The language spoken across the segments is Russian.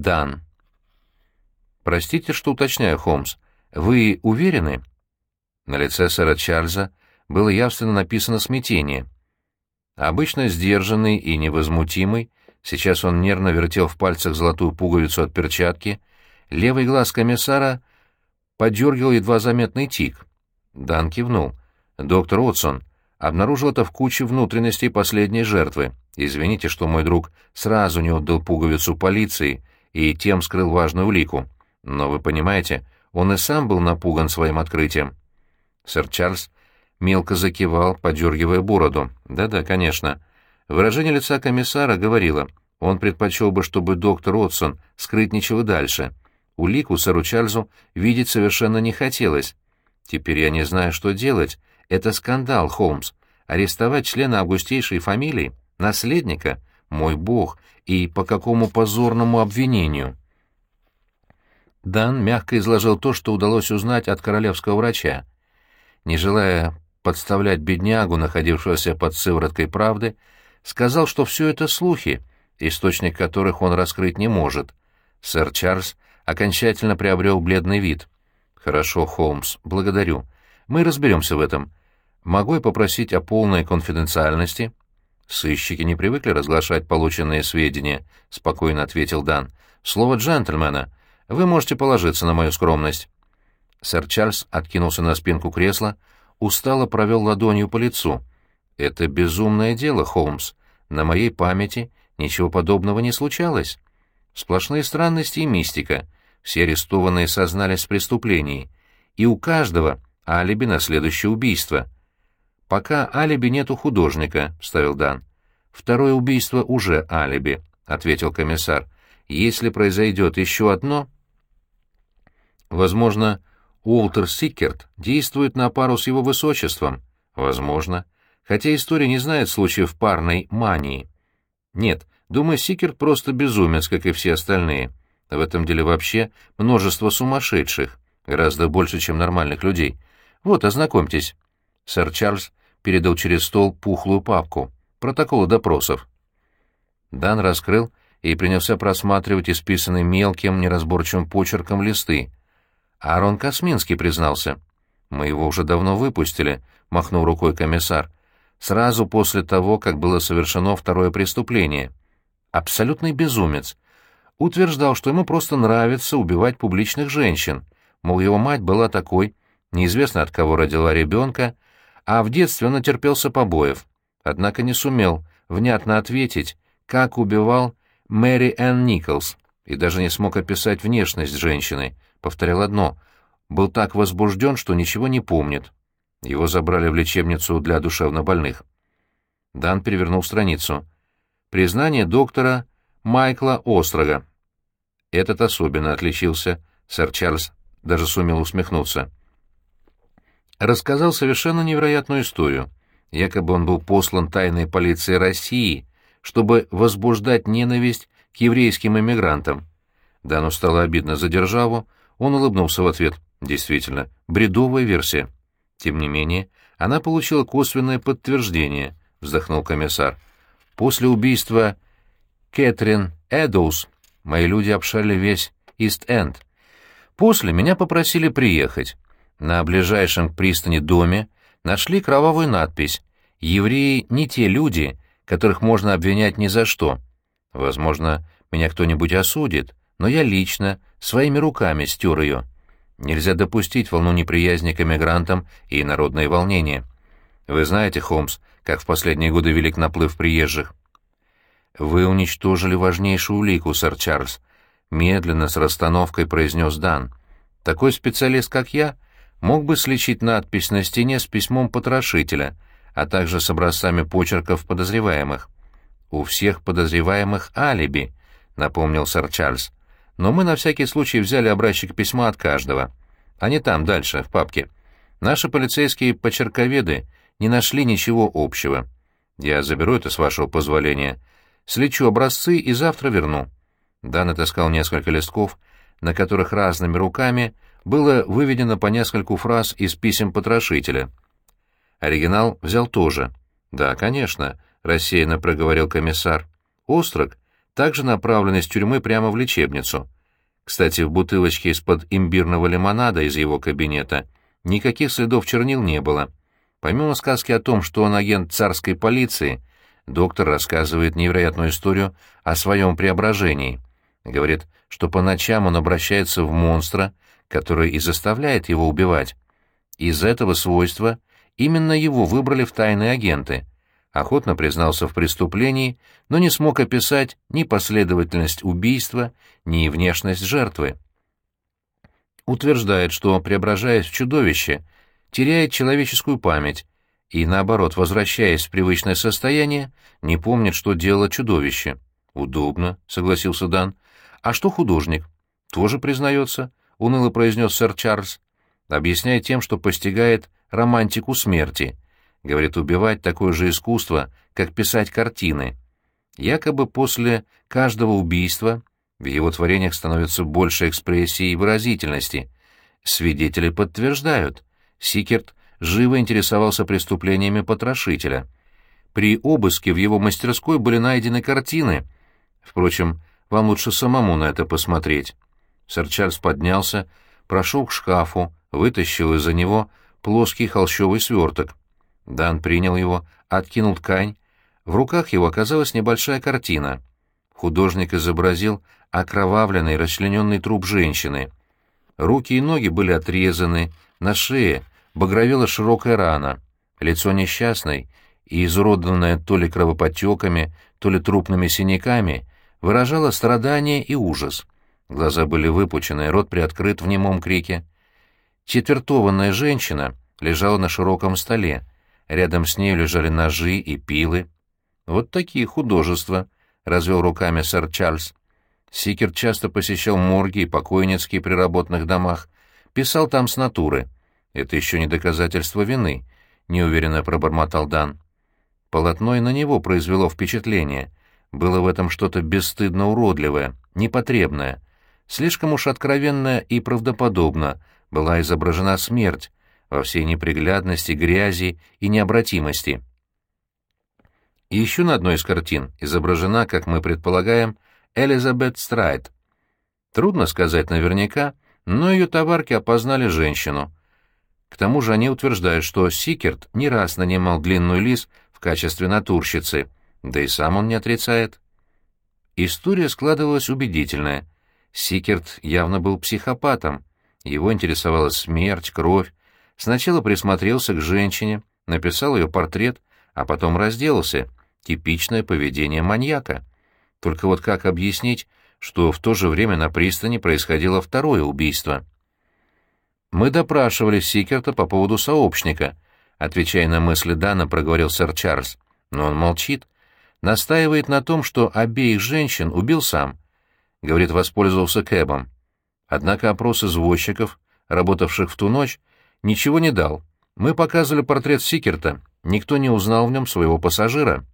Дан. «Простите, что уточняю, Холмс. Вы уверены?» На лице сэра Чарльза было явственно написано смятение. Обычно сдержанный и невозмутимый, сейчас он нервно вертел в пальцах золотую пуговицу от перчатки, левый глаз комиссара подергивал едва заметный тик. Дан кивнул. «Доктор Отсон обнаружил это в куче внутренностей последней жертвы. Извините, что мой друг сразу не отдал пуговицу полиции и тем скрыл важную улику. Но вы понимаете, он и сам был напуган своим открытием». Сэр Чарльз мелко закивал, подергивая бороду. «Да-да, конечно». Выражение лица комиссара говорило, он предпочел бы, чтобы доктор Отсон скрытничал и дальше. Улику сэру Чарльзу видеть совершенно не хотелось. Теперь я не знаю, что делать. Это скандал, Холмс. Арестовать члена августейшей фамилии, наследника, мой бог, и по какому позорному обвинению? Дан мягко изложил то, что удалось узнать от королевского врача. Не желая подставлять беднягу, находившегося под сывороткой правды, сказал, что все это слухи, источник которых он раскрыть не может. Сэр Чарльз окончательно приобрел бледный вид. «Хорошо, Холмс, благодарю. Мы разберемся в этом. Могу я попросить о полной конфиденциальности?» «Сыщики не привыкли разглашать полученные сведения», — спокойно ответил Дан. «Слово джентльмена. Вы можете положиться на мою скромность». Сэр Чарльз откинулся на спинку кресла, устало провел ладонью по лицу. «Это безумное дело, Холмс. На моей памяти ничего подобного не случалось. Сплошные странности и мистика. Все арестованные сознались в преступлении. И у каждого алиби на следующее убийство. «Пока алиби нет у художника», — вставил Дан. «Второе убийство уже алиби», — ответил комиссар. «Если произойдет еще одно...» «Возможно, Уолтер Сикерт действует на пару с его высочеством. Возможно. Хотя история не знает случаев парной мании. Нет, думаю, Сикерт просто безумец, как и все остальные. В этом деле вообще множество сумасшедших, гораздо больше, чем нормальных людей. Вот, ознакомьтесь. Сэр Чарльз передал через стол пухлую папку. Протоколы допросов. Дан раскрыл и принялся просматривать исписанные мелким, неразборчивым почерком листы. Аарон Косминский признался. «Мы его уже давно выпустили», — махнул рукой комиссар. «Сразу после того, как было совершено второе преступление. Абсолютный безумец. Утверждал, что ему просто нравится убивать публичных женщин. Мол, его мать была такой, неизвестно от кого родила ребенка, а в детстве он натерпелся побоев. Однако не сумел внятно ответить, как убивал Мэри Энн Николс, и даже не смог описать внешность женщины — повторял одно — был так возбужден, что ничего не помнит. Его забрали в лечебницу для душевнобольных. Дан перевернул страницу. Признание доктора Майкла Острога. Этот особенно отличился, сэр Чарльз даже сумел усмехнуться. Рассказал совершенно невероятную историю. Якобы он был послан тайной полицией России, чтобы возбуждать ненависть к еврейским эмигрантам. Дану стало обидно за державу, он улыбнулся в ответ. Действительно, бредовая версия. Тем не менее, она получила косвенное подтверждение, вздохнул комиссар. После убийства Кэтрин Эдоус мои люди обшали весь Ист-Энд. После меня попросили приехать. На ближайшем к пристани доме нашли кровавую надпись «Евреи не те люди, которых можно обвинять ни за что». Возможно, меня кто-нибудь осудит, но я лично, своими руками стер ее. Нельзя допустить волну неприязни к эмигрантам и народное волнение. Вы знаете, Холмс, как в последние годы велик наплыв приезжих. Вы уничтожили важнейшую улику, сэр Чарльз. Медленно, с расстановкой произнес Дан. Такой специалист, как я, мог бы сличить надпись на стене с письмом потрошителя, а также с образцами почерков подозреваемых. «У всех подозреваемых алиби», — напомнил сэр Чарльз но мы на всякий случай взяли образчик письма от каждого. Они там, дальше, в папке. Наши полицейские почерковеды не нашли ничего общего. Я заберу это с вашего позволения. Слечу образцы и завтра верну». Дан отыскал несколько листков, на которых разными руками было выведено по нескольку фраз из писем потрошителя. Оригинал взял тоже. «Да, конечно», — рассеянно проговорил комиссар. «Острог также направлен из тюрьмы прямо в лечебницу. Кстати, в бутылочке из-под имбирного лимонада из его кабинета никаких следов чернил не было. Помимо сказки о том, что он агент царской полиции, доктор рассказывает невероятную историю о своем преображении. Говорит, что по ночам он обращается в монстра, который и заставляет его убивать. Из этого свойства именно его выбрали в тайные агенты. Охотно признался в преступлении, но не смог описать ни последовательность убийства, ни внешность жертвы. Утверждает, что, преображаясь в чудовище, теряет человеческую память и, наоборот, возвращаясь в привычное состояние, не помнит, что делало чудовище. «Удобно», — согласился Дан. «А что художник?» «Тоже признается», — уныло произнес сэр Чарльз. «Объясняет тем, что постигает романтику смерти. Говорит, убивать такое же искусство, как писать картины. Якобы после каждого убийства в его творениях становится больше экспрессии и выразительности. Свидетели подтверждают. Сикерт живо интересовался преступлениями потрошителя. При обыске в его мастерской были найдены картины. Впрочем, вам лучше самому на это посмотреть. Сэр Чарльз поднялся, прошел к шкафу, вытащил из-за него плоский холщовый сверток. Дан принял его, откинул ткань. В руках его оказалась небольшая картина. Художник изобразил окровавленный, расчлененный труп женщины. Руки и ноги были отрезаны, на шее багровела широкая рана. Лицо несчастной и изуродованное то ли кровоподтеками, то ли трупными синяками, выражало страдание и ужас. Глаза были выпучены, рот приоткрыт в немом крике. Четвертованная женщина лежала на широком столе. Рядом с ней лежали ножи и пилы. «Вот такие художества», — развел руками сэр Чарльз. Сикер часто посещал морги и покойницкие при работных домах, писал там с натуры. Это еще не доказательство вины, неуверенно пробормотал Дан. Полотно и на него произвело впечатление. Было в этом что-то бесстыдно уродливое, непотребное. Слишком уж откровенно и правдоподобно была изображена смерть во всей неприглядности, грязи и необратимости. И еще на одной из картин изображена, как мы предполагаем, Элизабет Страйт. Трудно сказать наверняка, но ее товарки опознали женщину. К тому же они утверждают, что Сикерт не раз нанимал длинную лис в качестве натурщицы, да и сам он не отрицает. История складывалась убедительная. Сикерт явно был психопатом. Его интересовала смерть, кровь. Сначала присмотрелся к женщине, написал ее портрет, а потом разделался. Типичное поведение маньяка. Только вот как объяснить, что в то же время на пристани происходило второе убийство? «Мы допрашивали Сикерта по поводу сообщника», — отвечая на мысли Дана, проговорил сэр Чарльз. Но он молчит. Настаивает на том, что обеих женщин убил сам. Говорит, воспользовался кэбом. Однако опрос извозчиков, работавших в ту ночь, ничего не дал. Мы показывали портрет Сикерта, никто не узнал в нем своего пассажира.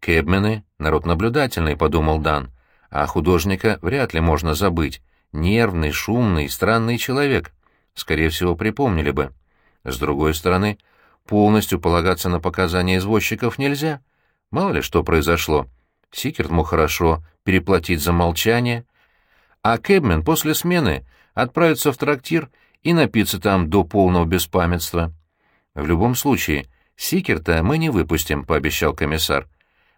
Кэбмены — народ наблюдательный, — подумал Дан, а художника вряд ли можно забыть. Нервный, шумный, странный человек. Скорее всего, припомнили бы. С другой стороны, полностью полагаться на показания извозчиков нельзя. Мало ли что произошло. Сикерт мог хорошо переплатить за молчание, а Кэбмен после смены отправится в трактир и напиться там до полного беспамятства. В любом случае, Сикерта мы не выпустим, — пообещал комиссар.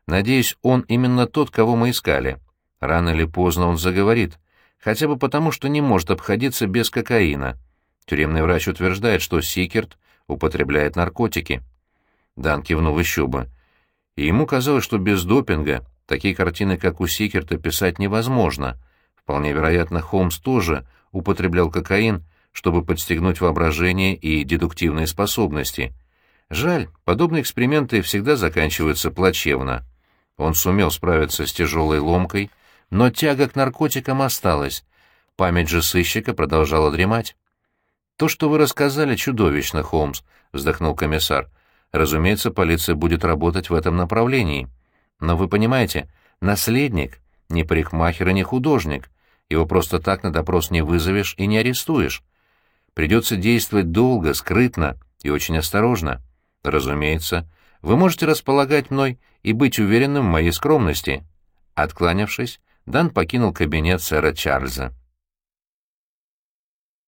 Надеюсь, он именно тот, кого мы искали. Рано или поздно он заговорит, хотя бы потому, что не может обходиться без кокаина. Тюремный врач утверждает, что Сикерт употребляет наркотики. Дан кивнул еще бы. И ему казалось, что без допинга такие картины, как у Сикерта, писать невозможно. Вполне вероятно, Холмс тоже употреблял кокаин, чтобы подстегнуть воображение и дедуктивные способности. Жаль, подобные эксперименты всегда заканчиваются плачевно. Он сумел справиться с тяжелой ломкой, но тяга к наркотикам осталась. Память же сыщика продолжала дремать. «То, что вы рассказали, чудовищно, Холмс», — вздохнул комиссар. «Разумеется, полиция будет работать в этом направлении. Но вы понимаете, наследник — не парикмахер и не художник. Его просто так на допрос не вызовешь и не арестуешь. Придется действовать долго, скрытно и очень осторожно. Разумеется, вы можете располагать мной и быть уверенным в моей скромности. Откланявшись, Дан покинул кабинет сэра Чарльза.